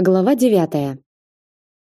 Глава 9.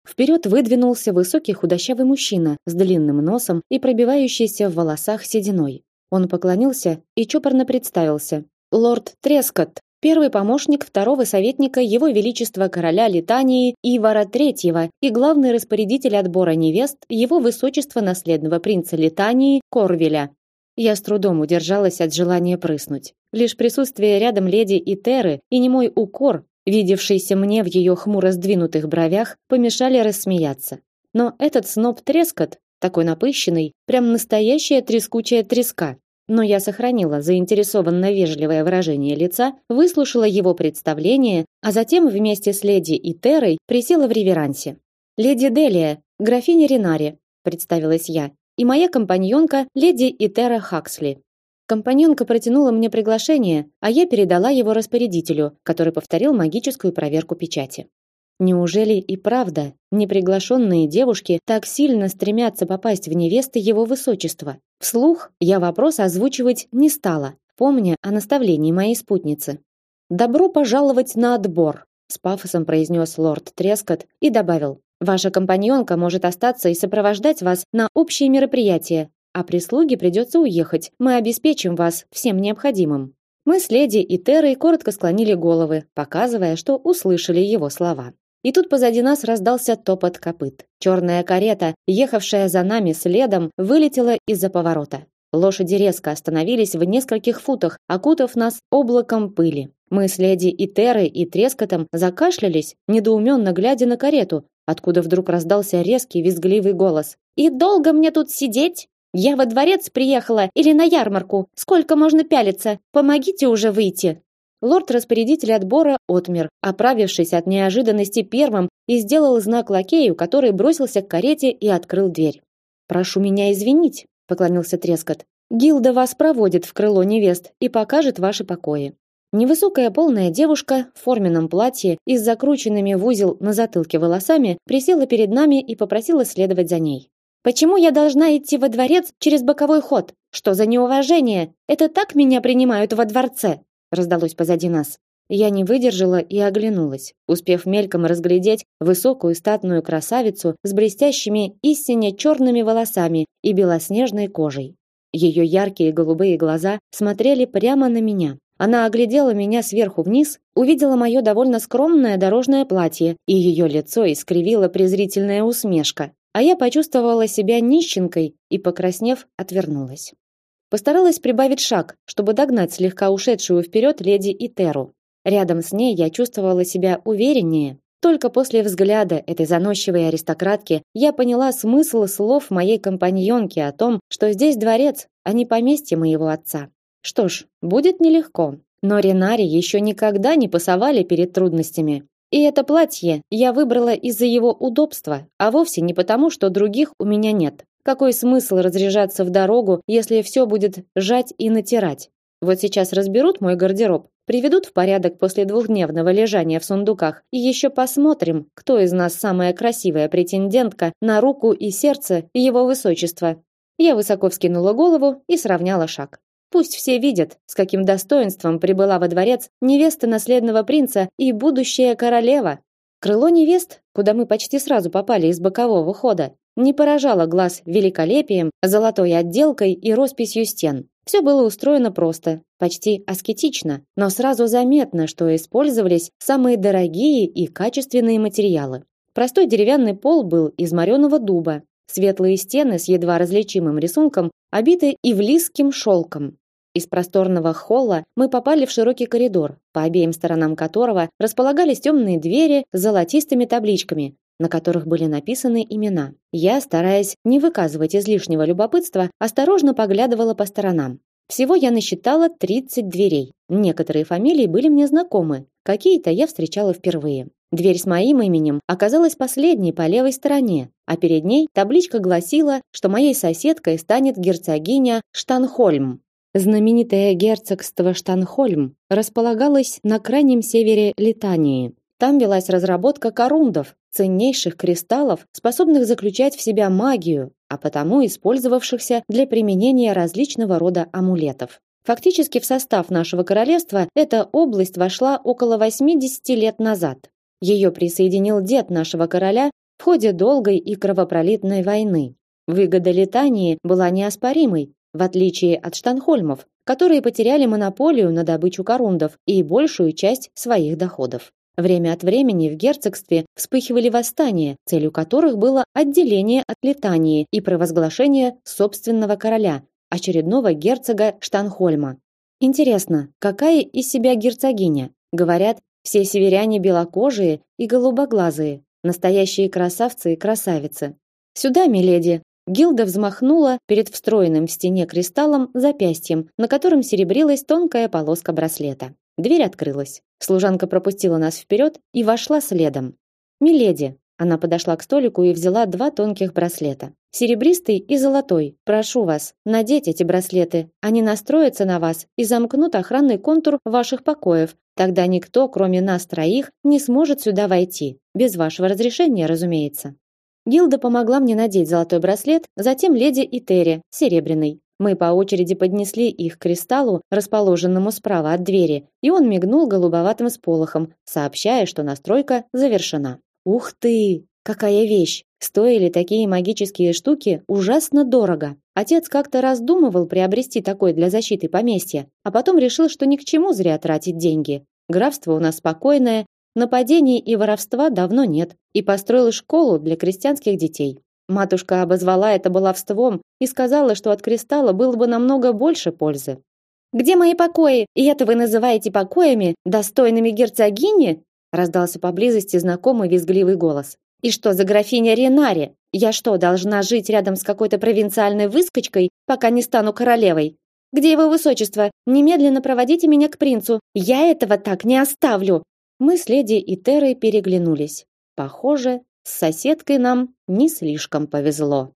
Вперед выдвинулся высокий худощавый мужчина с длинным носом и пробивающейся в волосах сединой. Он поклонился и чопорно представился. Лорд Трескот, первый помощник второго советника Его Величества короля Литании Ивара III и главный распорядитель отбора невест Его Высочества наследного принца Литании Корвеля. Я с трудом удержалась от желания прыснуть. Лишь присутствие рядом леди Итеры и немой укор видевшийся мне в ее хмуро сдвинутых бровях, помешали рассмеяться. Но этот сноб трескот, такой напыщенный, прям настоящая трескучая треска. Но я сохранила заинтересованно вежливое выражение лица, выслушала его представление, а затем вместе с леди и Терой присела в реверансе. Леди Делия, графиня Ренари, представилась я, и моя компаньонка леди Итера Хаксли. Компаньонка протянула мне приглашение, а я передала его распорядителю, который повторил магическую проверку печати. Неужели и правда неприглашенные девушки так сильно стремятся попасть в невесты его высочества? Вслух я вопрос озвучивать не стала, помня о наставлении моей спутницы. Добро пожаловать на отбор, с пафосом произнес лорд Трескот и добавил: Ваша компаньонка может остаться и сопровождать вас на общие мероприятия, а прислуге придется уехать. Мы обеспечим вас всем необходимым. Мы с леди и Терой коротко склонили головы, показывая, что услышали его слова. И тут позади нас раздался топот копыт. Черная карета, ехавшая за нами следом, вылетела из-за поворота. Лошади резко остановились в нескольких футах, окутав нас облаком пыли. Мы с леди и Терой и Трескотом закашлялись, недоуменно глядя на карету, откуда вдруг раздался резкий визгливый голос. «И долго мне тут сидеть?» Я во дворец приехала или на ярмарку? Сколько можно пялиться? Помогите уже выйти. Лорд-распорядитель отбора отмер, оправившись от неожиданности первым, и сделал знак лакею, который бросился к карете и открыл дверь. «Прошу меня извинить», — поклонился Трескот. «Гилда вас проводит в крыло невест и покажет ваши покои». Невысокая полная девушка в форменном платье и с закрученными в узел на затылке волосами присела перед нами и попросила следовать за ней. Почему я должна идти во дворец через боковой ход? Что за неуважение? Это так меня принимают во дворце? раздалось позади нас. Я не выдержала и оглянулась, успев мельком разглядеть высокую статную красавицу с блестящими истинно черными волосами и белоснежной кожей. Ее яркие голубые глаза смотрели прямо на меня. Она оглядела меня сверху вниз, увидела мое довольно скромное дорожное платье, и ее лицо искривила презрительная усмешка а я почувствовала себя нищенкой и, покраснев, отвернулась. Постаралась прибавить шаг, чтобы догнать слегка ушедшую вперед леди Итеру. Рядом с ней я чувствовала себя увереннее. Только после взгляда этой заносчивой аристократки я поняла смысл слов моей компаньонки о том, что здесь дворец, а не поместье моего отца. Что ж, будет нелегко, но Ренари еще никогда не пасовали перед трудностями. И это платье я выбрала из-за его удобства, а вовсе не потому, что других у меня нет. Какой смысл разряжаться в дорогу, если все будет жать и натирать? Вот сейчас разберут мой гардероб, приведут в порядок после двухдневного лежания в сундуках, и еще посмотрим, кто из нас самая красивая претендентка на руку и сердце его высочества. Я высоко вскинула голову и сравняла шаг. Пусть все видят, с каким достоинством прибыла во дворец невеста наследного принца и будущая королева. Крыло невест, куда мы почти сразу попали из бокового хода, не поражало глаз великолепием, золотой отделкой и росписью стен. Все было устроено просто, почти аскетично, но сразу заметно, что использовались самые дорогие и качественные материалы. Простой деревянный пол был из мореного дуба, светлые стены с едва различимым рисунком обиты ивлисским шелком, из просторного холла мы попали в широкий коридор, по обеим сторонам которого располагались темные двери с золотистыми табличками, на которых были написаны имена. Я, стараясь не выказывать излишнего любопытства, осторожно поглядывала по сторонам. Всего я насчитала 30 дверей. Некоторые фамилии были мне знакомы, какие-то я встречала впервые. Дверь с моим именем оказалась последней по левой стороне, а перед ней табличка гласила, что моей соседкой станет герцогиня Штанхольм. Знаменитое герцогство Штанхольм располагалось на крайнем севере Литании. Там велась разработка корундов, ценнейших кристаллов, способных заключать в себя магию, а потому использовавшихся для применения различного рода амулетов. Фактически в состав нашего королевства эта область вошла около 80 лет назад. Ее присоединил дед нашего короля в ходе долгой и кровопролитной войны. Выгода Литании была неоспоримой, в отличие от Штанхольмов, которые потеряли монополию на добычу корундов и большую часть своих доходов. Время от времени в герцогстве вспыхивали восстания, целью которых было отделение от Литании и провозглашение собственного короля, очередного герцога Штанхольма. Интересно, какая из себя герцогиня? Говорят, все северяне белокожие и голубоглазые, настоящие красавцы и красавицы. Сюда, миледи, Гилда взмахнула перед встроенным в стене кристаллом запястьем, на котором серебрилась тонкая полоска браслета. Дверь открылась. Служанка пропустила нас вперед и вошла следом. «Миледи!» Она подошла к столику и взяла два тонких браслета. Серебристый и золотой. Прошу вас, надеть эти браслеты. Они настроятся на вас и замкнут охранный контур ваших покоев. Тогда никто, кроме нас троих, не сможет сюда войти. Без вашего разрешения, разумеется. Гилда помогла мне надеть золотой браслет, затем леди и Терри, серебряный. Мы по очереди поднесли их к кристаллу, расположенному справа от двери, и он мигнул голубоватым сполохом, сообщая, что настройка завершена. Ух ты, какая вещь! Стоили такие магические штуки ужасно дорого. Отец как-то раздумывал приобрести такой для защиты поместья, а потом решил, что ни к чему зря тратить деньги. Графство у нас спокойное, Нападений и воровства давно нет, и построил школу для крестьянских детей. Матушка обозвала это баловством и сказала, что от кристалла было бы намного больше пользы. Где мои покои? И это вы называете покоями, достойными герцогини? раздался поблизости знакомый визгливый голос. И что за графиня Ренари? Я что, должна жить рядом с какой-то провинциальной выскочкой, пока не стану королевой? Где его высочество? Немедленно проводите меня к принцу. Я этого так не оставлю. Мы с леди и Терой переглянулись. Похоже, с соседкой нам не слишком повезло.